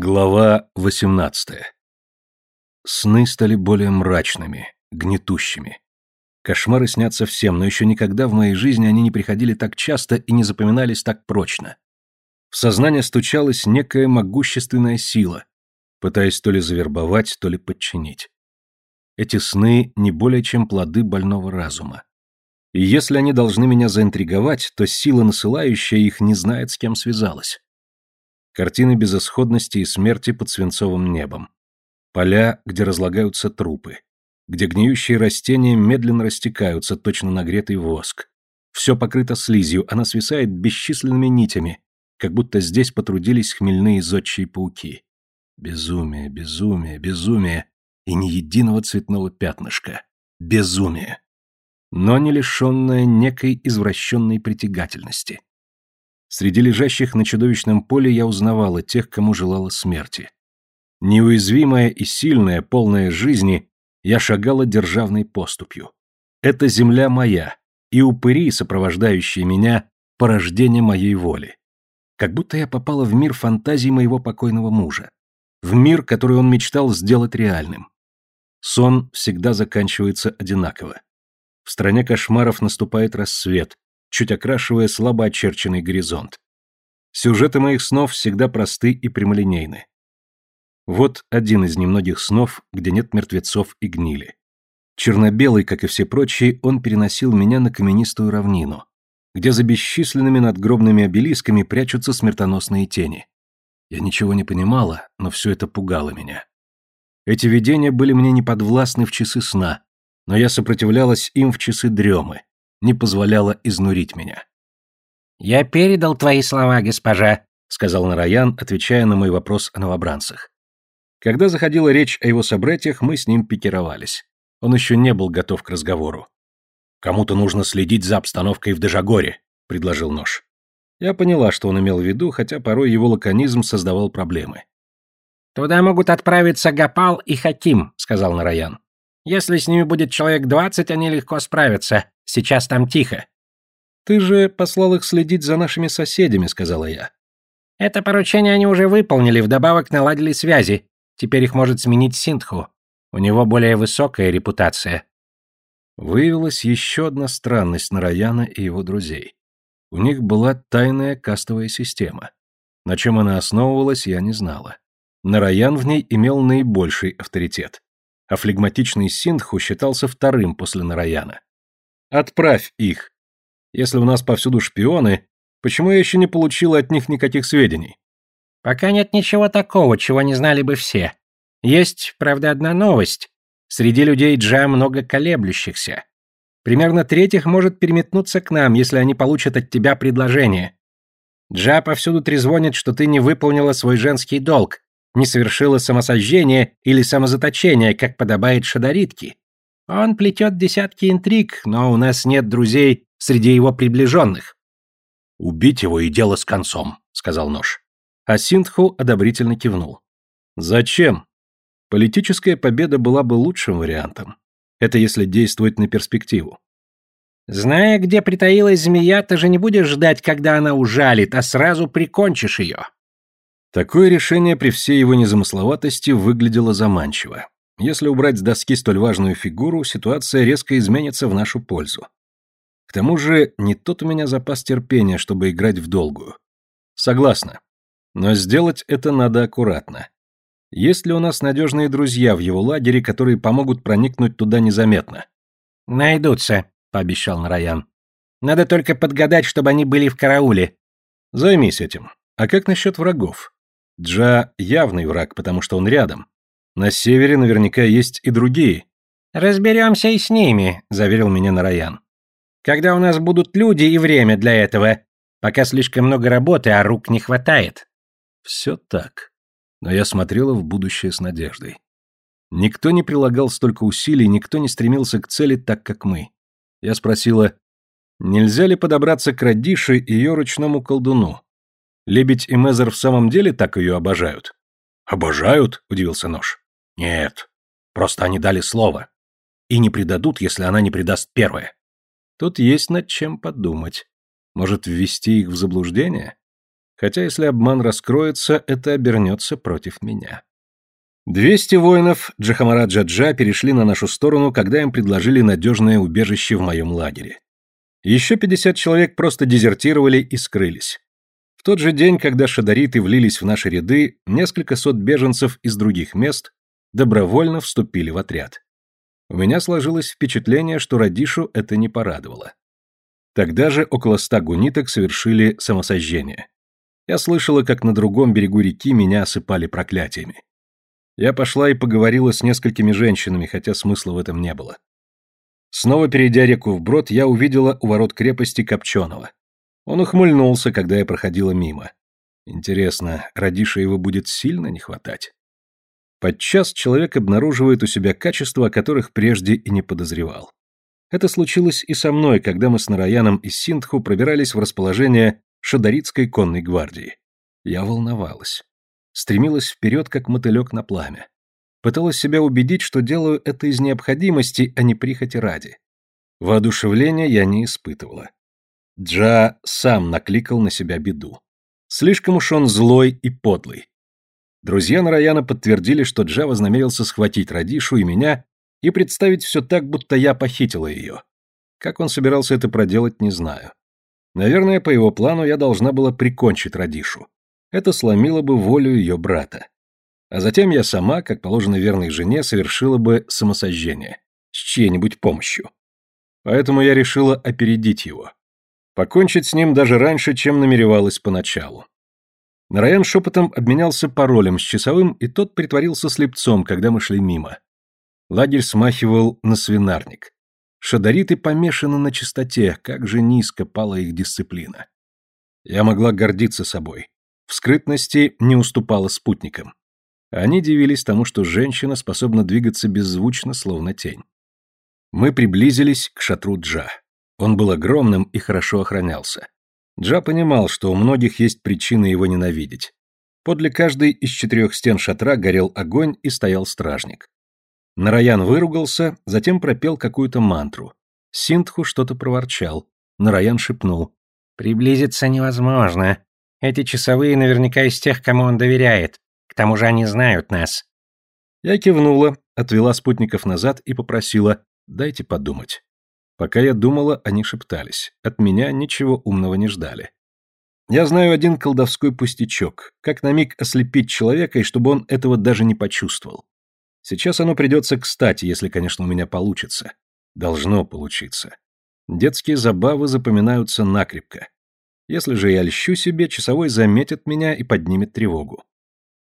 Глава 18. Сны стали более мрачными, гнетущими. Кошмары снятся всем, но еще никогда в моей жизни они не приходили так часто и не запоминались так прочно. В сознание стучалась некая могущественная сила, пытаясь то ли завербовать, то ли подчинить. Эти сны не более чем плоды больного разума. И если они должны меня заинтриговать, то сила, насылающая их, не знает, с кем связалась. Картины безысходности и смерти под свинцовым небом. Поля, где разлагаются трупы. Где гниющие растения медленно растекаются, точно нагретый воск. Все покрыто слизью, она свисает бесчисленными нитями, как будто здесь потрудились хмельные зодчие пауки. Безумие, безумие, безумие. И ни единого цветного пятнышка. Безумие. Но не лишенное некой извращенной притягательности. Среди лежащих на чудовищном поле я узнавала тех, кому желала смерти. Неуязвимая и сильная, полная жизни, я шагала державной поступью. Это земля моя, и упыри, сопровождающие меня, порождение моей воли. Как будто я попала в мир фантазий моего покойного мужа. В мир, который он мечтал сделать реальным. Сон всегда заканчивается одинаково. В стране кошмаров наступает рассвет, чуть окрашивая слабо очерченный горизонт. Сюжеты моих снов всегда просты и прямолинейны. Вот один из немногих снов, где нет мертвецов и гнили. Черно-белый, как и все прочие, он переносил меня на каменистую равнину, где за бесчисленными надгробными обелисками прячутся смертоносные тени. Я ничего не понимала, но все это пугало меня. Эти видения были мне неподвластны в часы сна, но я сопротивлялась им в часы дремы, не позволяла изнурить меня. «Я передал твои слова, госпожа», — сказал Нараян, отвечая на мой вопрос о новобранцах. Когда заходила речь о его собратьях, мы с ним пикировались. Он еще не был готов к разговору. «Кому-то нужно следить за обстановкой в Дежагоре», — предложил Нож. Я поняла, что он имел в виду, хотя порой его лаконизм создавал проблемы. «Туда могут отправиться Гапал и Хаким», — сказал Нараян. «Если с ними будет человек двадцать, они легко справятся. Сейчас там тихо». «Ты же послал их следить за нашими соседями», — сказала я. «Это поручение они уже выполнили, вдобавок наладили связи. Теперь их может сменить Синдху. У него более высокая репутация». Выявилась еще одна странность Нараяна и его друзей. У них была тайная кастовая система. На чем она основывалась, я не знала. Нараян в ней имел наибольший авторитет, а флегматичный Синдху считался вторым после Нараяна. Отправь их. Если у нас повсюду шпионы, почему я еще не получила от них никаких сведений? Пока нет ничего такого, чего не знали бы все. Есть, правда, одна новость. Среди людей Джа много колеблющихся. Примерно третьих может переметнуться к нам, если они получат от тебя предложение. Джа повсюду трезвонит, что ты не выполнила свой женский долг, не совершила самосожжение или самозаточение, как подобает шадаритке. Он плетет десятки интриг, но у нас нет друзей среди его приближенных. «Убить его и дело с концом», — сказал Нож. А Синдху одобрительно кивнул. «Зачем? Политическая победа была бы лучшим вариантом. Это если действовать на перспективу. Зная, где притаилась змея, ты же не будешь ждать, когда она ужалит, а сразу прикончишь ее. Такое решение при всей его незамысловатости выглядело заманчиво. Если убрать с доски столь важную фигуру, ситуация резко изменится в нашу пользу. К тому же, не тот у меня запас терпения, чтобы играть в долгую. Согласна. Но сделать это надо аккуратно. Есть ли у нас надежные друзья в его лагере, которые помогут проникнуть туда незаметно? Найдутся, пообещал Нараян. Надо только подгадать, чтобы они были в карауле. Займись этим. А как насчет врагов? Джа явный враг, потому что он рядом. На севере наверняка есть и другие. Разберемся и с ними, заверил меня Нараян. Когда у нас будут люди и время для этого, пока слишком много работы, а рук не хватает. Все так. Но я смотрела в будущее с надеждой. Никто не прилагал столько усилий, никто не стремился к цели так, как мы. Я спросила, нельзя ли подобраться к Радише и ее ручному колдуну? Лебедь и Мезер в самом деле так ее обожают? Обожают? Удивился Нож. Нет, просто они дали слово. И не предадут, если она не предаст первое. Тут есть над чем подумать. Может, ввести их в заблуждение? Хотя если обман раскроется, это обернется против меня. Двести воинов Джахамараджа Джа перешли на нашу сторону, когда им предложили надежное убежище в моем лагере. Еще пятьдесят человек просто дезертировали и скрылись. Тот же день, когда шадариты влились в наши ряды, несколько сот беженцев из других мест добровольно вступили в отряд. У меня сложилось впечатление, что Радишу это не порадовало. Тогда же около ста гуниток совершили самосожжение. Я слышала, как на другом берегу реки меня осыпали проклятиями. Я пошла и поговорила с несколькими женщинами, хотя смысла в этом не было. Снова перейдя реку вброд, я увидела у ворот крепости Копченого. Он ухмыльнулся, когда я проходила мимо. Интересно, Радиша его будет сильно не хватать? Подчас человек обнаруживает у себя качества, о которых прежде и не подозревал. Это случилось и со мной, когда мы с Нараяном и Синдху пробирались в расположение Шадаритской конной гвардии. Я волновалась. Стремилась вперед, как мотылек на пламя. Пыталась себя убедить, что делаю это из необходимости, а не прихоти ради. Воодушевления я не испытывала. Джа сам накликал на себя беду. Слишком уж он злой и подлый. Друзья Нараяна подтвердили, что Джа вознамерился схватить Радишу и меня и представить все так, будто я похитила ее. Как он собирался это проделать, не знаю. Наверное, по его плану я должна была прикончить Радишу. Это сломило бы волю ее брата. А затем я сама, как положено верной жене, совершила бы самосожжение. С чьей-нибудь помощью. Поэтому я решила опередить его. Покончить с ним даже раньше, чем намеревалась поначалу. Нараян шепотом обменялся паролем с часовым, и тот притворился слепцом, когда мы шли мимо. Лагерь смахивал на свинарник. Шадариты помешаны на чистоте, как же низко пала их дисциплина. Я могла гордиться собой. В скрытности не уступала спутникам. Они дивились тому, что женщина способна двигаться беззвучно, словно тень. Мы приблизились к шатру Джа. Он был огромным и хорошо охранялся. Джа понимал, что у многих есть причины его ненавидеть. Подле каждой из четырех стен шатра горел огонь и стоял стражник. Нараян выругался, затем пропел какую-то мантру. Синтху что-то проворчал. Нараян шепнул. «Приблизиться невозможно. Эти часовые наверняка из тех, кому он доверяет. К тому же они знают нас». Я кивнула, отвела спутников назад и попросила «дайте подумать». Пока я думала, они шептались. От меня ничего умного не ждали. Я знаю один колдовской пустячок, как на миг ослепить человека, и чтобы он этого даже не почувствовал. Сейчас оно придется кстати, если, конечно, у меня получится. Должно получиться. Детские забавы запоминаются накрепко. Если же я льщу себе, часовой заметит меня и поднимет тревогу.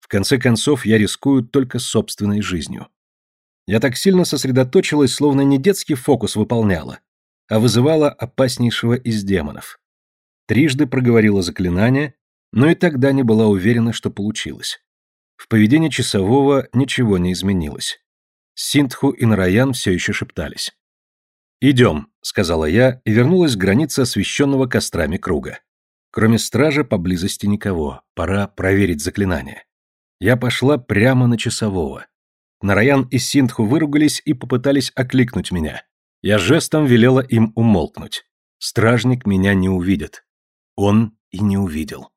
В конце концов, я рискую только собственной жизнью. Я так сильно сосредоточилась, словно не детский фокус выполняла, а вызывала опаснейшего из демонов. Трижды проговорила заклинание, но и тогда не была уверена, что получилось. В поведении часового ничего не изменилось. Синтху и Нараян все еще шептались. «Идем», — сказала я и вернулась к границе освещенного кострами круга. Кроме стража поблизости никого, пора проверить заклинание. Я пошла прямо на часового. Нараян и Синтху выругались и попытались окликнуть меня. Я жестом велела им умолкнуть. Стражник меня не увидит. Он и не увидел.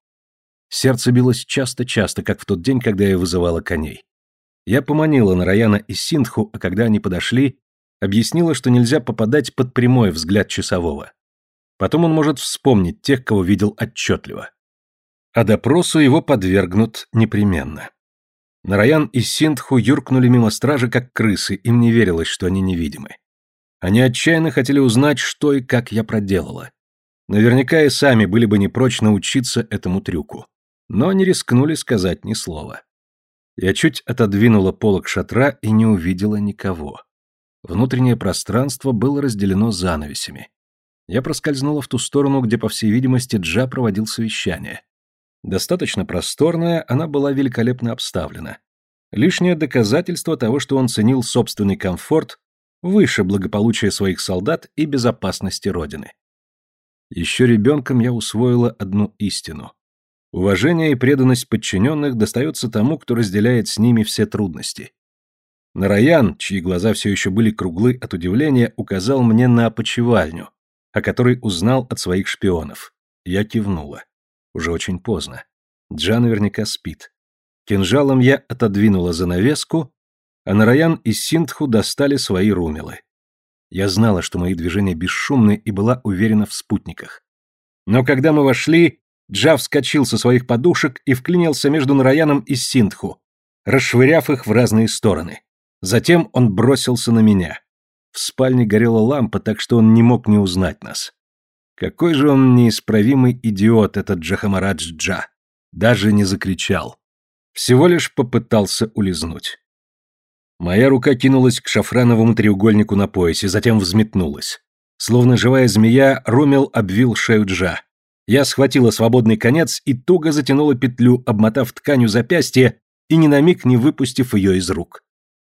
Сердце билось часто-часто, как в тот день, когда я вызывала коней. Я поманила Нараяна и Синтху, а когда они подошли, объяснила, что нельзя попадать под прямой взгляд часового. Потом он может вспомнить тех, кого видел отчетливо. А допросу его подвергнут непременно. Нараян и Синдху юркнули мимо стражи, как крысы, им не верилось, что они невидимы. Они отчаянно хотели узнать, что и как я проделала. Наверняка и сами были бы не прочь научиться этому трюку. Но не рискнули сказать ни слова. Я чуть отодвинула полок шатра и не увидела никого. Внутреннее пространство было разделено занавесями. Я проскользнула в ту сторону, где, по всей видимости, Джа проводил совещание. Достаточно просторная, она была великолепно обставлена. Лишнее доказательство того, что он ценил собственный комфорт выше благополучия своих солдат и безопасности Родины. Еще ребенком я усвоила одну истину. Уважение и преданность подчиненных достается тому, кто разделяет с ними все трудности. Нараян, чьи глаза все еще были круглы от удивления, указал мне на опочивальню, о которой узнал от своих шпионов. Я кивнула. Уже очень поздно. Джа наверняка спит. Кинжалом я отодвинула занавеску, а Нараян и Синдху достали свои румелы. Я знала, что мои движения бесшумны и была уверена в спутниках. Но когда мы вошли, Джа вскочил со своих подушек и вклинился между Нараяном и Синдху, расшвыряв их в разные стороны. Затем он бросился на меня. В спальне горела лампа, так что он не мог не узнать нас. Какой же он неисправимый идиот, этот Джахамарадж Джа. Даже не закричал. Всего лишь попытался улизнуть. Моя рука кинулась к шафрановому треугольнику на поясе, затем взметнулась. Словно живая змея, Румел обвил шею Джа. Я схватила свободный конец и туго затянула петлю, обмотав тканью запястье и ни на миг не выпустив ее из рук.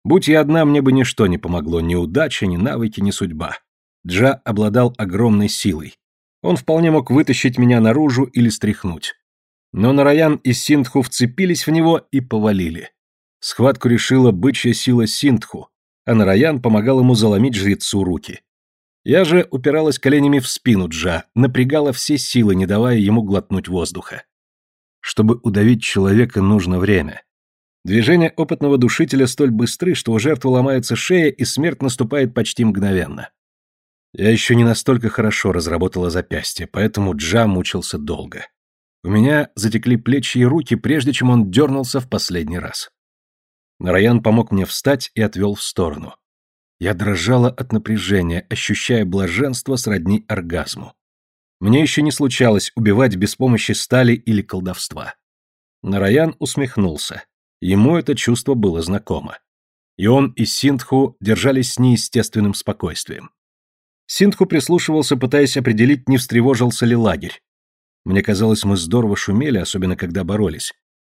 Будь я одна, мне бы ничто не помогло, ни удача, ни навыки, ни судьба. Джа обладал огромной силой. Он вполне мог вытащить меня наружу или стряхнуть. Но Нараян и Синдху вцепились в него и повалили. Схватку решила бычья сила Синдху, а Нараян помогал ему заломить жрецу руки. Я же упиралась коленями в спину Джа, напрягала все силы, не давая ему глотнуть воздуха. Чтобы удавить человека, нужно время. Движения опытного душителя столь быстры, что у жертвы ломается шея, и смерть наступает почти мгновенно. Я еще не настолько хорошо разработала запястье, поэтому Джа мучился долго. У меня затекли плечи и руки, прежде чем он дернулся в последний раз. Нараян помог мне встать и отвел в сторону. Я дрожала от напряжения, ощущая блаженство сродни оргазму. Мне еще не случалось убивать без помощи стали или колдовства. Нараян усмехнулся. Ему это чувство было знакомо. И он и Синдху держались с неестественным спокойствием. Синдху прислушивался, пытаясь определить, не встревожился ли лагерь. Мне казалось, мы здорово шумели, особенно когда боролись.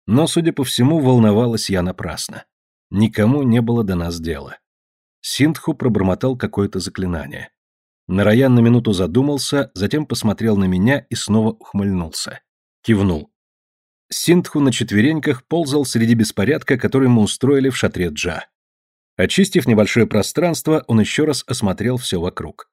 Но, судя по всему, волновалась я напрасно. Никому не было до нас дела. Синдху пробормотал какое-то заклинание. Нараян на минуту задумался, затем посмотрел на меня и снова ухмыльнулся. Кивнул. Синдху на четвереньках ползал среди беспорядка, который мы устроили в шатре Джа. Очистив небольшое пространство, он еще раз осмотрел все вокруг.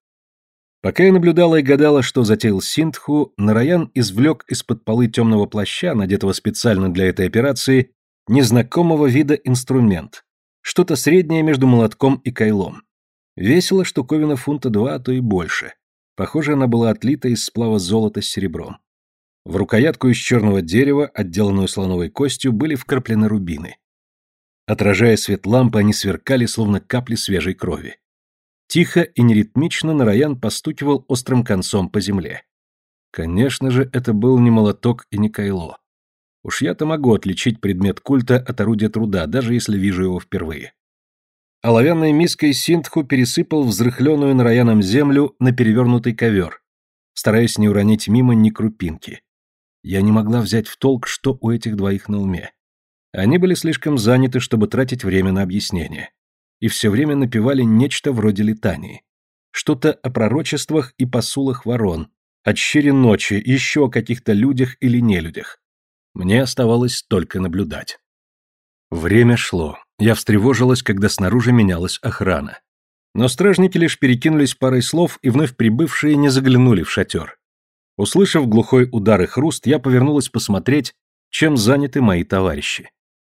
Пока я наблюдала и гадала, что затеял Синдху, Нараян извлек из-под полы темного плаща, надетого специально для этой операции, незнакомого вида инструмент. Что-то среднее между молотком и кайлом. Весила штуковина фунта два, а то и больше. Похоже, она была отлита из сплава золота с серебром. В рукоятку из черного дерева, отделанную слоновой костью, были вкраплены рубины. Отражая свет лампы, они сверкали, словно капли свежей крови. Тихо и неритмично Нараян постукивал острым концом по земле. Конечно же, это был не молоток и не кайло. Уж я-то могу отличить предмет культа от орудия труда, даже если вижу его впервые. Оловянной миской Синдху пересыпал взрыхленную Нараяном землю на перевернутый ковер, стараясь не уронить мимо ни крупинки. Я не могла взять в толк, что у этих двоих на уме. Они были слишком заняты, чтобы тратить время на объяснение. И все время напевали нечто вроде летании. Что-то о пророчествах и посулах ворон, о щере ночи, еще о каких-то людях или нелюдях. Мне оставалось только наблюдать. Время шло. Я встревожилась, когда снаружи менялась охрана. Но стражники лишь перекинулись парой слов, и вновь прибывшие не заглянули в шатер. Услышав глухой удар и хруст, я повернулась посмотреть, чем заняты мои товарищи.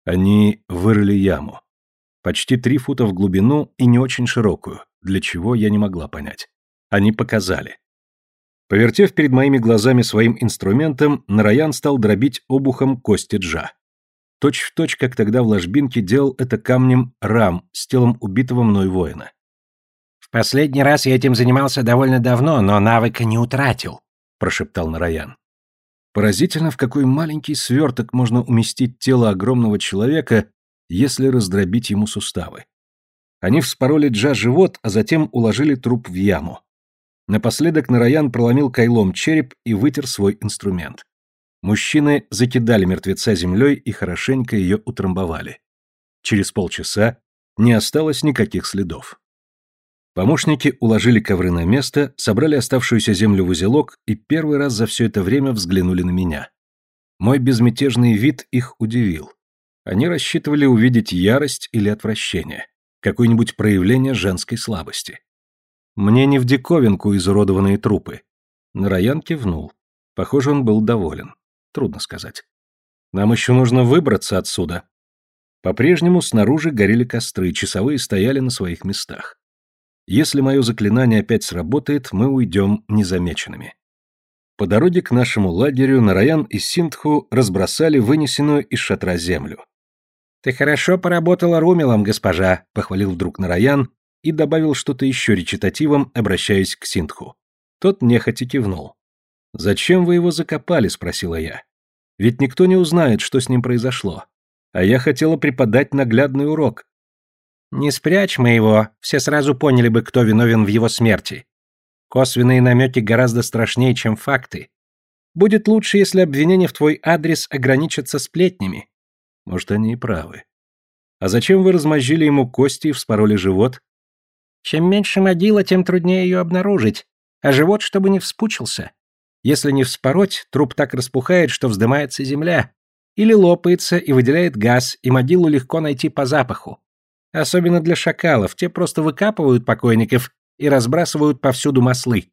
Они вырыли яму. Почти три фута в глубину и не очень широкую, для чего я не могла понять. Они показали. Повертев перед моими глазами своим инструментом, Нараян стал дробить обухом кости джа. Точь в точь, как тогда в ложбинке делал это камнем рам с телом убитого мной воина. «В последний раз я этим занимался довольно давно, но навыка не утратил», — прошептал Нараян. Поразительно, в какой маленький сверток можно уместить тело огромного человека, если раздробить ему суставы. Они вспороли Джа живот, а затем уложили труп в яму. Напоследок Нараян проломил кайлом череп и вытер свой инструмент. Мужчины закидали мертвеца землей и хорошенько ее утрамбовали. Через полчаса не осталось никаких следов. Помощники уложили ковры на место, собрали оставшуюся землю в узелок и первый раз за все это время взглянули на меня. Мой безмятежный вид их удивил. Они рассчитывали увидеть ярость или отвращение, какое-нибудь проявление женской слабости. Мне не в диковинку изуродованные трупы. Нараян кивнул. Похоже, он был доволен. Трудно сказать. Нам еще нужно выбраться отсюда. По-прежнему снаружи горели костры, часовые стояли на своих местах. Если мое заклинание опять сработает, мы уйдем незамеченными. По дороге к нашему лагерю Нараян и Синдху разбросали вынесенную из шатра землю. «Ты хорошо поработала румелом, госпожа», — похвалил вдруг Нараян и добавил что-то еще речитативом, обращаясь к Синдху. Тот нехотя кивнул. «Зачем вы его закопали?» — спросила я. «Ведь никто не узнает, что с ним произошло. А я хотела преподать наглядный урок. Не спрячь мы его, все сразу поняли бы, кто виновен в его смерти. Косвенные намеки гораздо страшнее, чем факты. Будет лучше, если обвинения в твой адрес ограничатся сплетнями. Может, они и правы. А зачем вы размозжили ему кости и вспороли живот? Чем меньше могила, тем труднее ее обнаружить, а живот, чтобы не вспучился. Если не вспороть, труп так распухает, что вздымается земля, или лопается и выделяет газ, и могилу легко найти по запаху. Особенно для шакалов, те просто выкапывают покойников и разбрасывают повсюду маслы.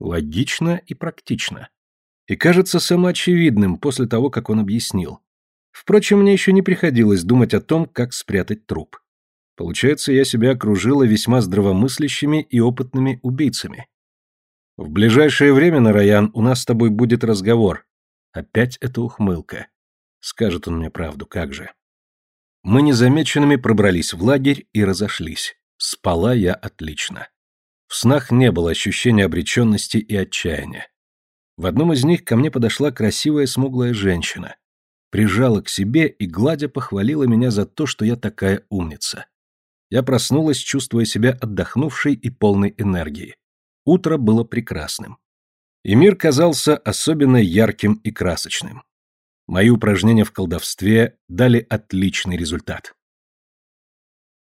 Логично и практично. И кажется самоочевидным после того, как он объяснил. Впрочем, мне еще не приходилось думать о том, как спрятать труп. Получается, я себя окружила весьма здравомыслящими и опытными убийцами. В ближайшее время, Нараян, у нас с тобой будет разговор. Опять эта ухмылка. Скажет он мне правду, как же. Мы незамеченными пробрались в лагерь и разошлись. Спала я отлично. В снах не было ощущения обреченности и отчаяния. В одном из них ко мне подошла красивая смуглая женщина. Прижала к себе и, гладя, похвалила меня за то, что я такая умница. Я проснулась, чувствуя себя отдохнувшей и полной энергии. Утро было прекрасным. И мир казался особенно ярким и красочным. Мои упражнения в колдовстве дали отличный результат.